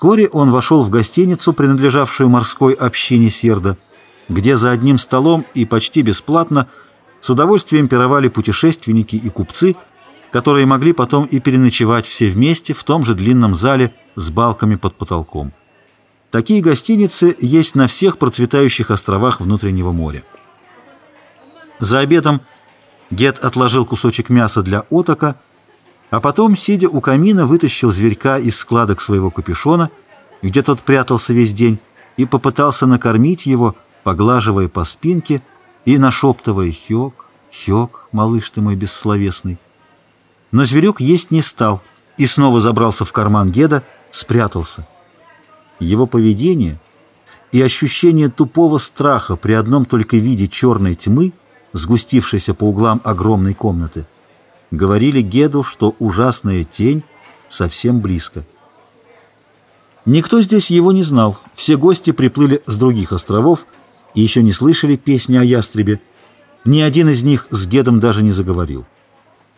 Вскоре он вошел в гостиницу, принадлежавшую морской общине Серда, где за одним столом и почти бесплатно с удовольствием пировали путешественники и купцы, которые могли потом и переночевать все вместе в том же длинном зале с балками под потолком. Такие гостиницы есть на всех процветающих островах внутреннего моря. За обедом Гет отложил кусочек мяса для отока, а потом, сидя у камина, вытащил зверька из складок своего капюшона, где тот прятался весь день, и попытался накормить его, поглаживая по спинке и нашептывая «Хёк, Хёк, малыш ты мой бессловесный». Но зверек есть не стал и снова забрался в карман Геда, спрятался. Его поведение и ощущение тупого страха при одном только виде черной тьмы, сгустившейся по углам огромной комнаты, говорили Геду, что ужасная тень совсем близко. Никто здесь его не знал, все гости приплыли с других островов и еще не слышали песни о ястребе. Ни один из них с Гедом даже не заговорил.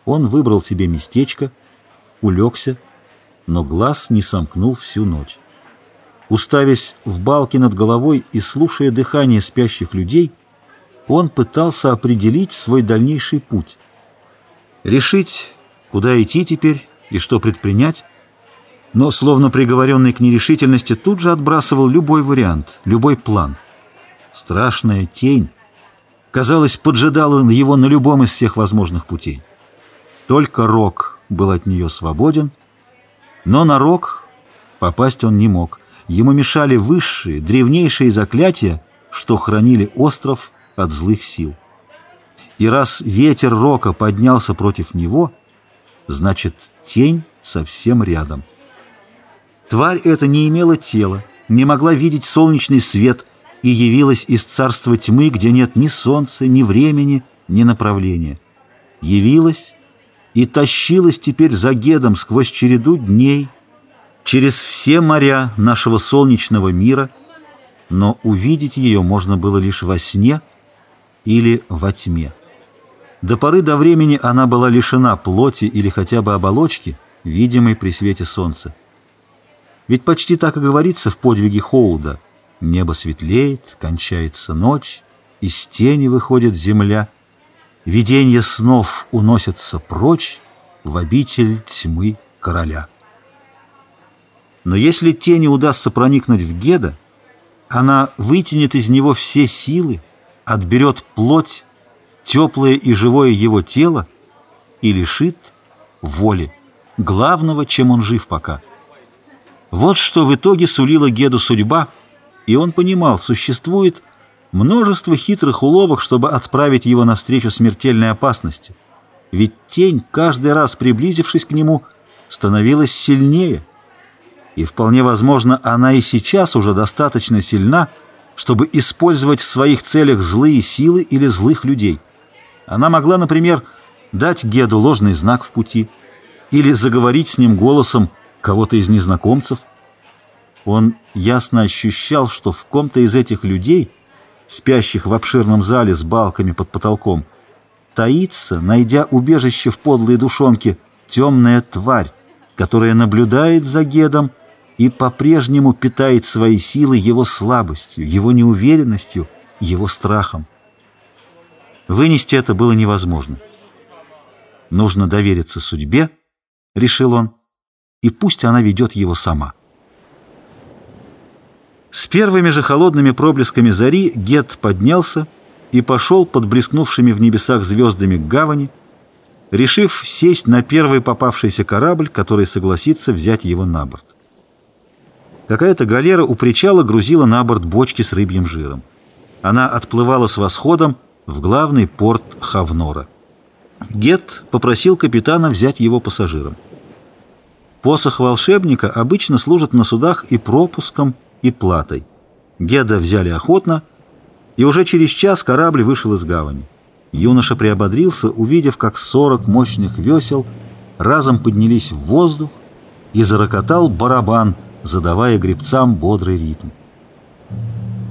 Он выбрал себе местечко, улегся, но глаз не сомкнул всю ночь. Уставясь в балки над головой и слушая дыхание спящих людей, он пытался определить свой дальнейший путь. Решить, куда идти теперь и что предпринять, но, словно приговоренный к нерешительности, тут же отбрасывал любой вариант, любой план. Страшная тень, казалось, поджидала его на любом из всех возможных путей. Только Рок был от нее свободен, но на Рок попасть он не мог. Ему мешали высшие, древнейшие заклятия, что хранили остров от злых сил. И раз ветер рока поднялся против него, значит, тень совсем рядом. Тварь эта не имела тела, не могла видеть солнечный свет и явилась из царства тьмы, где нет ни солнца, ни времени, ни направления. Явилась и тащилась теперь за Гедом сквозь череду дней, через все моря нашего солнечного мира, но увидеть ее можно было лишь во сне или во тьме. До поры до времени она была лишена плоти или хотя бы оболочки, видимой при свете солнца. Ведь почти так и говорится в подвиге Хоуда. Небо светлеет, кончается ночь, из тени выходит земля, видение снов уносятся прочь в обитель тьмы короля. Но если тени удастся проникнуть в Геда, она вытянет из него все силы, отберет плоть, теплое и живое его тело и лишит воли, главного, чем он жив пока. Вот что в итоге сулила Геду судьба, и он понимал, существует множество хитрых уловок, чтобы отправить его навстречу смертельной опасности. Ведь тень, каждый раз приблизившись к нему, становилась сильнее – и вполне возможно, она и сейчас уже достаточно сильна, чтобы использовать в своих целях злые силы или злых людей. Она могла, например, дать Геду ложный знак в пути или заговорить с ним голосом кого-то из незнакомцев. Он ясно ощущал, что в ком-то из этих людей, спящих в обширном зале с балками под потолком, таится, найдя убежище в подлой душонке, темная тварь, которая наблюдает за Гедом, и по-прежнему питает свои силы его слабостью, его неуверенностью, его страхом. Вынести это было невозможно. Нужно довериться судьбе, решил он, и пусть она ведет его сама. С первыми же холодными проблесками зари Гет поднялся и пошел под блескнувшими в небесах звездами к гавани, решив сесть на первый попавшийся корабль, который согласится взять его на борт. Какая-то галера у причала грузила на борт бочки с рыбьим жиром. Она отплывала с восходом в главный порт Хавнора. Гет попросил капитана взять его пассажиром. Посох волшебника обычно служит на судах и пропуском, и платой. Геда взяли охотно, и уже через час корабль вышел из гавани. Юноша приободрился, увидев, как сорок мощных весел разом поднялись в воздух, и зарокотал барабан — задавая гребцам бодрый ритм.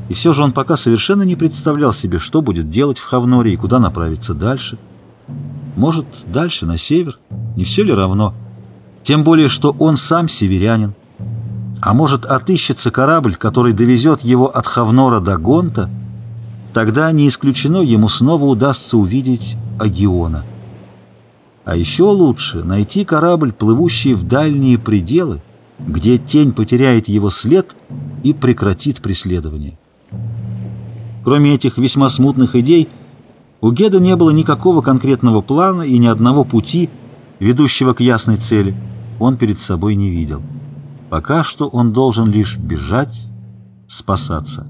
И все же он пока совершенно не представлял себе, что будет делать в Хавноре и куда направиться дальше. Может, дальше, на север? Не все ли равно? Тем более, что он сам северянин. А может, отыщется корабль, который довезет его от Хавнора до Гонта? Тогда не исключено ему снова удастся увидеть Агиона. А еще лучше найти корабль, плывущий в дальние пределы, где тень потеряет его след и прекратит преследование. Кроме этих весьма смутных идей, у Геда не было никакого конкретного плана и ни одного пути, ведущего к ясной цели, он перед собой не видел. Пока что он должен лишь бежать, спасаться.